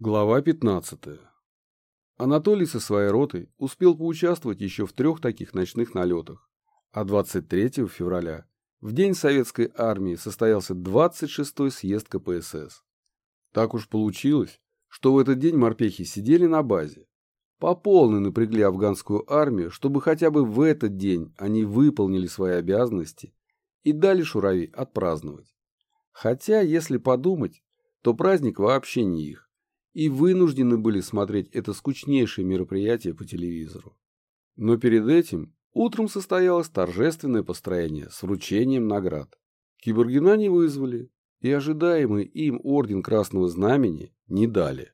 Глава 15. Анатолий со своей ротой успел поучаствовать еще в трех таких ночных налетах, а 23 февраля, в день советской армии, состоялся 26-й съезд КПСС. Так уж получилось, что в этот день морпехи сидели на базе. По полной напрягли афганскую армию, чтобы хотя бы в этот день они выполнили свои обязанности и дали шурави отпраздновать. Хотя, если подумать, то праздник вообще не их, и вынуждены были смотреть это скучнейшее мероприятие по телевизору. Но перед этим утром состоялось торжественное построение с вручением наград. Киборгина не вызвали, и ожидаемый им орден Красного Знамени не дали.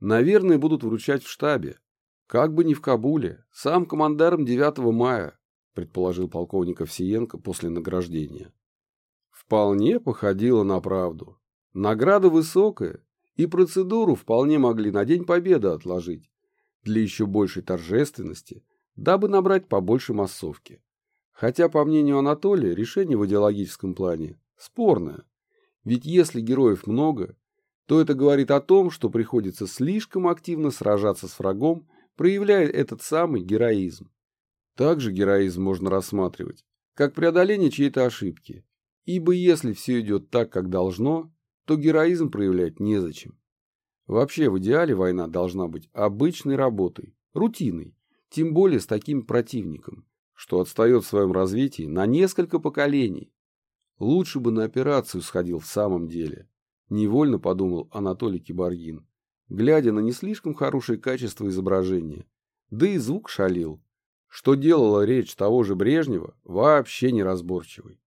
Наверное, будут вручать в штабе. Как бы ни в Кабуле, сам командарм 9 мая, предположил полковник Овсиенко после награждения. Вполне походило на правду. Награда высокая, и процедуру вполне могли на День Победы отложить, для еще большей торжественности, дабы набрать побольше массовки. Хотя, по мнению Анатолия, решение в идеологическом плане спорное. Ведь если героев много, то это говорит о том, что приходится слишком активно сражаться с врагом, проявляя этот самый героизм. Также героизм можно рассматривать как преодоление чьей-то ошибки, ибо если все идет так, как должно, то героизм проявлять незачем. Вообще, в идеале война должна быть обычной работой, рутиной, тем более с таким противником, что отстает в своем развитии на несколько поколений. Лучше бы на операцию сходил в самом деле, невольно подумал Анатолий Киборгин, глядя на не слишком хорошее качество изображения. Да и звук шалил, что делала речь того же Брежнева вообще неразборчивой.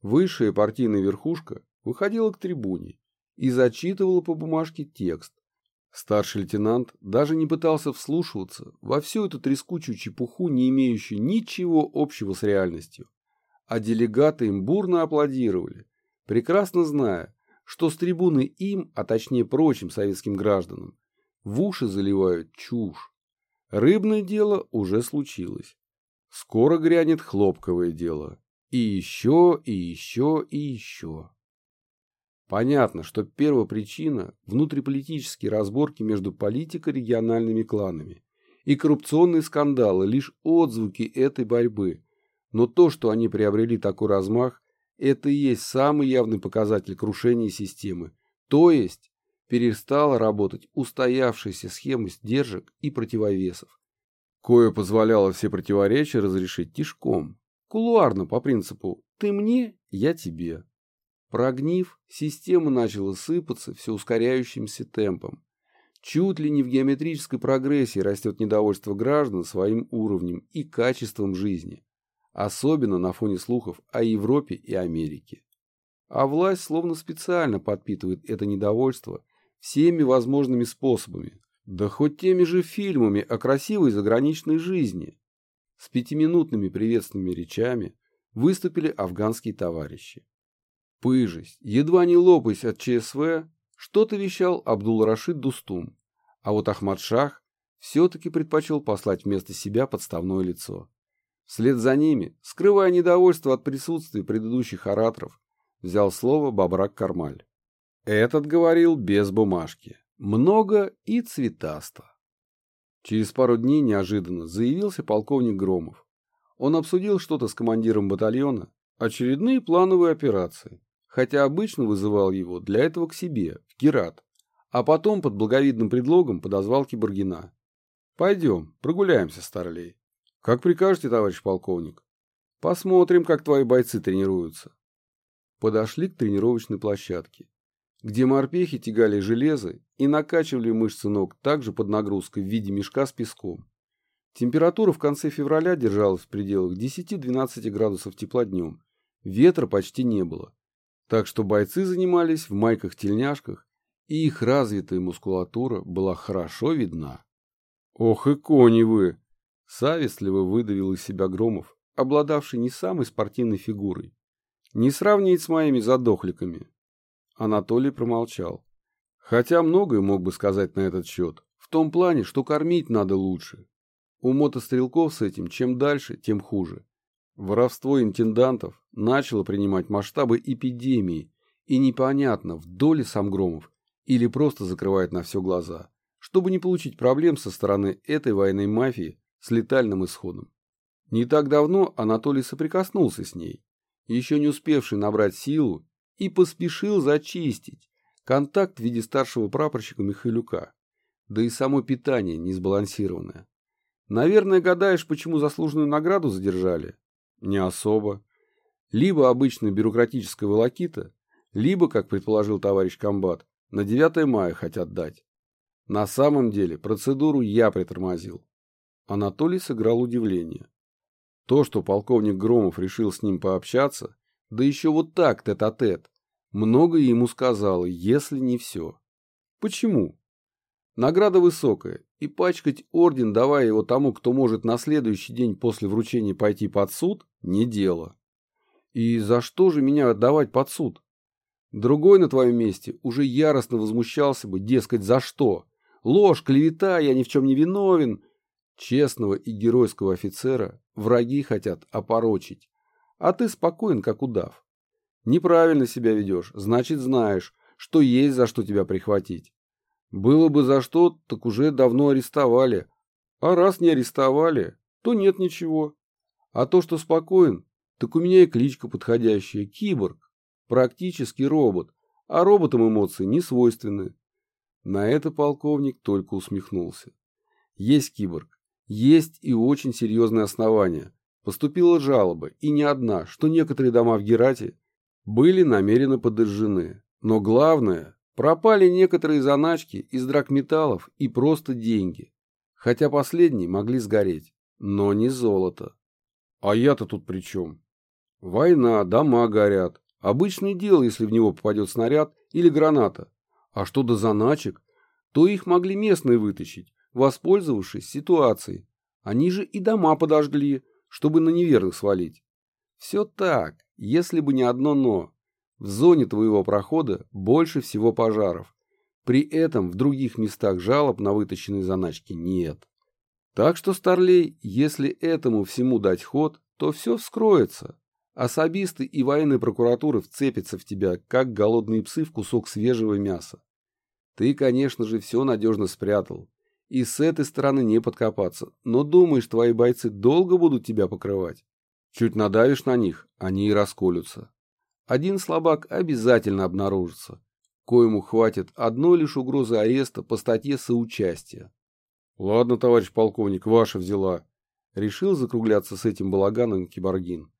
Высшая партийная верхушка выходила к трибуне и зачитывала по бумажке текст. Старший лейтенант даже не пытался вслушиваться во всю эту трескучую чепуху, не имеющую ничего общего с реальностью. А делегаты им бурно аплодировали, прекрасно зная, что с трибуны им, а точнее прочим советским гражданам, в уши заливают чушь. Рыбное дело уже случилось. Скоро грянет хлопковое дело. И еще, и еще, и еще. Понятно, что первопричина – внутриполитические разборки между политико-региональными кланами и коррупционные скандалы – лишь отзвуки этой борьбы. Но то, что они приобрели такой размах, это и есть самый явный показатель крушения системы. То есть перестала работать устоявшаяся схема сдержек и противовесов. Кое позволяло все противоречия разрешить тишком, кулуарно по принципу «ты мне, я тебе». Прогнив, система начала сыпаться все ускоряющимся темпом. Чуть ли не в геометрической прогрессии растет недовольство граждан своим уровнем и качеством жизни, особенно на фоне слухов о Европе и Америке. А власть словно специально подпитывает это недовольство всеми возможными способами, да хоть теми же фильмами о красивой заграничной жизни. С пятиминутными приветственными речами выступили афганские товарищи. Пыжись, едва не лопаясь от ЧСВ, что-то вещал Абдул-Рашид Дустум, а вот Ахмад-Шах все-таки предпочел послать вместо себя подставное лицо. Вслед за ними, скрывая недовольство от присутствия предыдущих ораторов, взял слово Бабрак Кармаль. Этот говорил без бумажки, много и цветасто. Через пару дней неожиданно заявился полковник Громов. Он обсудил что-то с командиром батальона, очередные плановые операции, хотя обычно вызывал его для этого к себе, в Герат, а потом под благовидным предлогом подозвал Киборгина. «Пойдем, прогуляемся, старлей». «Как прикажете, товарищ полковник?» «Посмотрим, как твои бойцы тренируются». Подошли к тренировочной площадке, где морпехи тягали железо и накачивали мышцы ног также под нагрузкой в виде мешка с песком. Температура в конце февраля держалась в пределах 10-12 градусов тепла днем, ветра почти не было. Так что бойцы занимались в майках-тельняшках, и их развитая мускулатура была хорошо видна. «Ох и кони вы!» — Савистливо выдавил из себя Громов, обладавший не самой спортивной фигурой. «Не сравнить с моими задохликами». Анатолий промолчал. Хотя многое мог бы сказать на этот счет, в том плане, что кормить надо лучше. У мотострелков с этим чем дальше, тем хуже. Воровство интендантов начало принимать масштабы эпидемии, и непонятно, в доле Самгромов или просто закрывает на все глаза, чтобы не получить проблем со стороны этой военной мафии с летальным исходом. Не так давно Анатолий соприкоснулся с ней, еще не успевший набрать силу, и поспешил зачистить контакт в виде старшего прапорщика Михайлюка, да и само питание не сбалансированное. Наверное, гадаешь, почему заслуженную награду задержали? Не особо. Либо обычная бюрократическая волокита, либо, как предположил товарищ комбат, на 9 мая хотят дать. На самом деле процедуру я притормозил. Анатолий сыграл удивление. То, что полковник Громов решил с ним пообщаться, да еще вот так, тет-а-тет, -тет, многое ему сказала, если не все. Почему? Награда высокая, и пачкать орден, давая его тому, кто может на следующий день после вручения пойти под суд, не дело. И за что же меня отдавать под суд? Другой на твоем месте уже яростно возмущался бы, дескать, за что? Ложь, клевета, я ни в чем не виновен, Честного и геройского офицера враги хотят опорочить, а ты спокоен, как удав. Неправильно себя ведешь, значит знаешь, что есть за что тебя прихватить. Было бы за что, так уже давно арестовали. А раз не арестовали, то нет ничего. А то, что спокоен, так у меня и кличка подходящая – киборг. Практически робот, а роботам эмоции не свойственны. На это полковник только усмехнулся. Есть киборг, есть и очень серьезные основания. Поступила жалоба, и не одна, что некоторые дома в Герате были намеренно подожжены. Но главное, пропали некоторые заначки из драгметаллов и просто деньги. Хотя последние могли сгореть, но не золото. А я-то тут при чем? Война, дома горят. Обычное дело, если в него попадет снаряд или граната. А что до заначек, то их могли местные вытащить, воспользовавшись ситуацией. Они же и дома подожгли, чтобы на неверных свалить. Все так, если бы не одно «но». В зоне твоего прохода больше всего пожаров. При этом в других местах жалоб на вытащенные заначки нет. Так что, Старлей, если этому всему дать ход, то все вскроется. Особисты и военные прокуратуры вцепятся в тебя, как голодные псы в кусок свежего мяса. Ты, конечно же, все надежно спрятал, и с этой стороны не подкопаться. Но думаешь, твои бойцы долго будут тебя покрывать? Чуть надавишь на них, они и расколются. Один слабак обязательно обнаружится, коему хватит одной лишь угрозы ареста по статье соучастия. Ладно, товарищ полковник, ваша взяла. Решил закругляться с этим балаганом киборгин.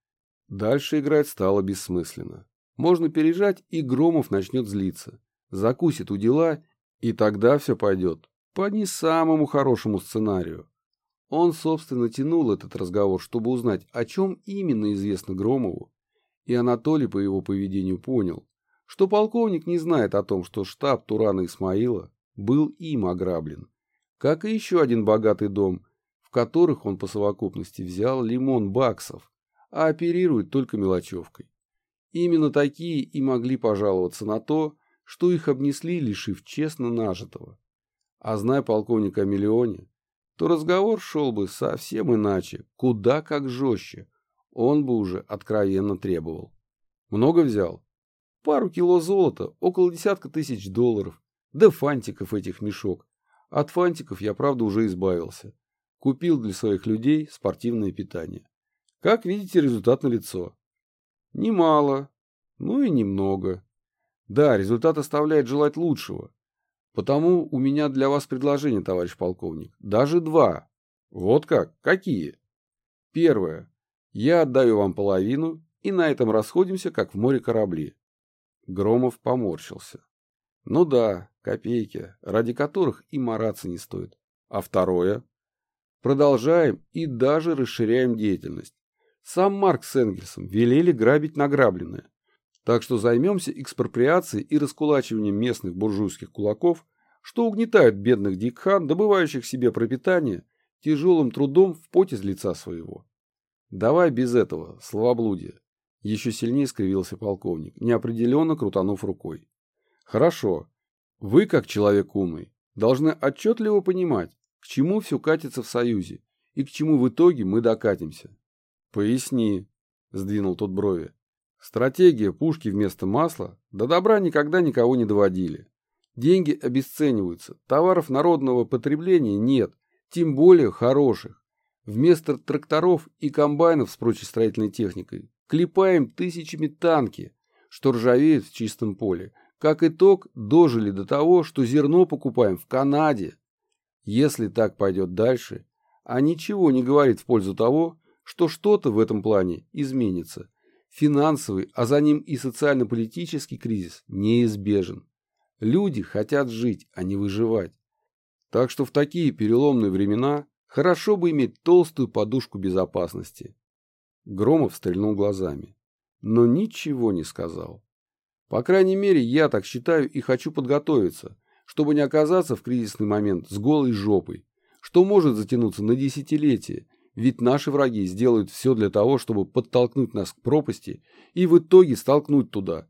Дальше играть стало бессмысленно. Можно пережать, и Громов начнет злиться. Закусит у дела, и тогда все пойдет по не самому хорошему сценарию. Он, собственно, тянул этот разговор, чтобы узнать, о чем именно известно Громову, и Анатолий по его поведению понял, что полковник не знает о том, что штаб Турана Исмаила был им ограблен, как и еще один богатый дом, в которых он по совокупности взял лимон баксов, а оперирует только мелочевкой. Именно такие и могли пожаловаться на то, что их обнесли, лишив честно нажитого. А зная полковника о миллионе, то разговор шел бы совсем иначе, куда как жестче. Он бы уже откровенно требовал. Много взял? Пару кило золота, около десятка тысяч долларов. Да фантиков этих мешок. От фантиков я, правда, уже избавился. Купил для своих людей спортивное питание. Как видите, результат налицо. Немало, ну и немного. Да, результат оставляет желать лучшего. Потому у меня для вас предложение, товарищ полковник. Даже два. Вот как? Какие? Первое. Я отдаю вам половину, и на этом расходимся, как в море корабли. Громов поморщился. Ну да, копейки, ради которых и мараться не стоит. А второе? Продолжаем и даже расширяем деятельность. Сам Марк с Энгельсом велели грабить награбленное. Так что займемся экспроприацией и раскулачиванием местных буржуйских кулаков, что угнетают бедных дикхан, добывающих себе пропитание тяжелым трудом в поте с лица своего. Давай без этого, словоблудие. Еще сильнее скривился полковник, неопределенно крутанув рукой. Хорошо. Вы, как человек умный, должны отчетливо понимать, к чему все катится в Союзе и к чему в итоге мы докатимся. Поясни, сдвинул тот брови. Стратегия пушки вместо масла до добра никогда никого не доводили. Деньги обесцениваются, товаров народного потребления нет, тем более хороших. Вместо тракторов и комбайнов с прочей строительной техникой клепаем тысячами танки, что ржавеют в чистом поле. Как итог, дожили до того, что зерно покупаем в Канаде. Если так пойдет дальше, а ничего не говорит в пользу того, что что-то в этом плане изменится. Финансовый, а за ним и социально-политический кризис неизбежен. Люди хотят жить, а не выживать. Так что в такие переломные времена хорошо бы иметь толстую подушку безопасности. Громов стрельнул глазами, но ничего не сказал. По крайней мере, я так считаю и хочу подготовиться, чтобы не оказаться в кризисный момент с голой жопой, что может затянуться на десятилетия, ведь наши враги сделают все для того, чтобы подтолкнуть нас к пропасти и в итоге столкнуть туда.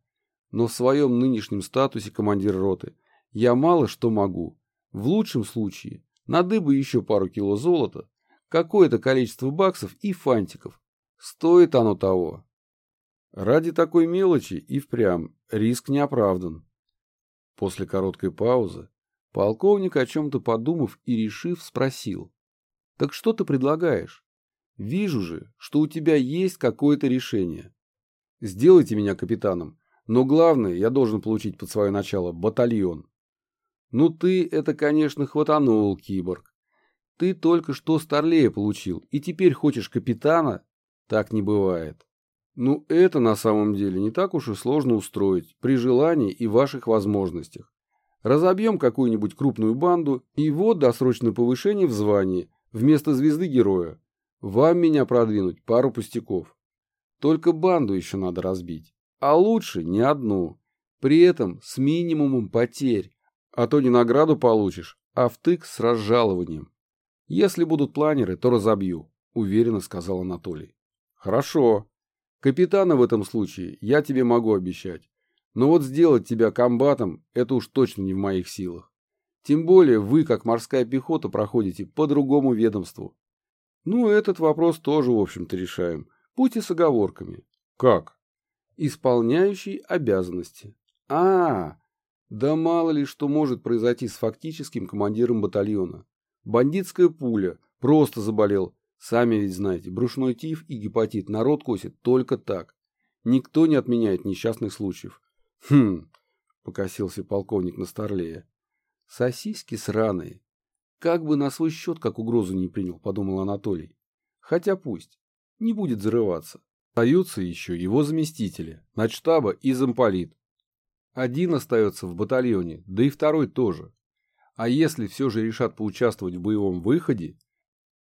Но в своем нынешнем статусе командира роты я мало что могу. В лучшем случае надыбы еще пару кило золота, какое-то количество баксов и фантиков. Стоит оно того. Ради такой мелочи и впрямь риск не оправдан. После короткой паузы полковник, о чем-то подумав и решив, спросил. «Так что ты предлагаешь? Вижу же, что у тебя есть какое-то решение. Сделайте меня капитаном, но главное, я должен получить под свое начало батальон. Ну ты это, конечно, хватанул, киборг. Ты только что старлея получил, и теперь хочешь капитана? Так не бывает. Ну это на самом деле не так уж и сложно устроить, при желании и ваших возможностях. Разобьем какую-нибудь крупную банду, и вот досрочное повышение в звании, вместо звезды героя. Вам меня продвинуть пару пустяков. Только банду еще надо разбить а лучше не одну. При этом с минимумом потерь, а то не награду получишь, а втык с разжалованием. Если будут планеры, то разобью, уверенно сказал Анатолий. Хорошо. Капитана в этом случае я тебе могу обещать. Но вот сделать тебя комбатом – это уж точно не в моих силах. Тем более вы, как морская пехота, проходите по другому ведомству. Ну, этот вопрос тоже, в общем-то, решаем. Пусть и с оговорками. Как? исполняющий обязанности. А, да мало ли что может произойти с фактическим командиром батальона. Бандитская пуля, просто заболел. Сами ведь знаете, брюшной тиф и гепатит народ косит только так. Никто не отменяет несчастных случаев. Хм, покосился полковник на Старлея. Сосиски сраные. Как бы на свой счет как угрозу не принял, подумал Анатолий. Хотя пусть. Не будет зарываться. Остаются еще его заместители, начштаба и замполит. Один остается в батальоне, да и второй тоже. А если все же решат поучаствовать в боевом выходе,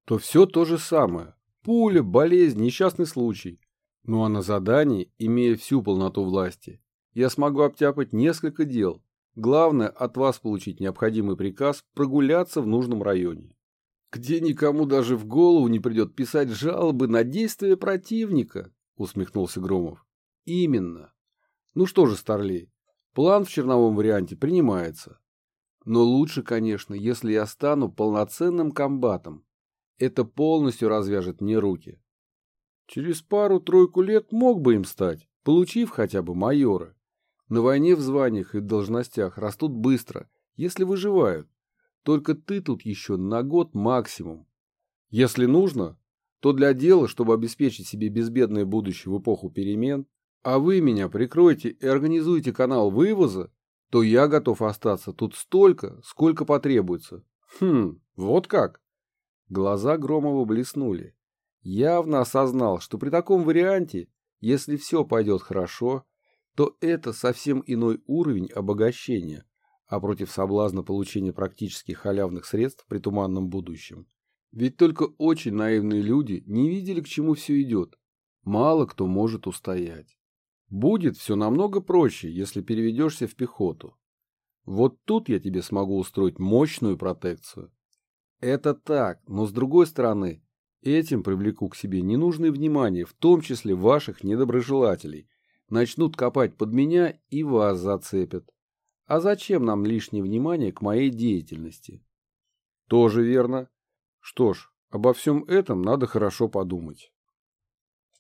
то все то же самое. Пуля, болезнь, несчастный случай. Ну а на задании, имея всю полноту власти, я смогу обтяпать несколько дел. Главное от вас получить необходимый приказ прогуляться в нужном районе. Где никому даже в голову не придет писать жалобы на действия противника усмехнулся Громов. Именно. Ну что же, Старлей, план в черновом варианте принимается. Но лучше, конечно, если я стану полноценным комбатом. Это полностью развяжет мне руки. Через пару-тройку лет мог бы им стать, получив хотя бы майора. На войне в званиях и должностях растут быстро, если выживают. Только ты тут еще на год максимум. Если нужно, то для дела, чтобы обеспечить себе безбедное будущее в эпоху перемен, а вы меня прикроете и организуете канал вывоза, то я готов остаться тут столько, сколько потребуется. Хм, вот как? Глаза Громова блеснули. Явно осознал, что при таком варианте, если все пойдет хорошо, то это совсем иной уровень обогащения, а против соблазна получения практически халявных средств при туманном будущем ведь только очень наивные люди не видели, к чему все идет. Мало кто может устоять. Будет все намного проще, если переведешься в пехоту. Вот тут я тебе смогу устроить мощную протекцию. Это так, но с другой стороны, этим привлеку к себе ненужное внимание, в том числе ваших недоброжелателей. Начнут копать под меня и вас зацепят. А зачем нам лишнее внимание к моей деятельности? Тоже верно. Что ж, обо всем этом надо хорошо подумать.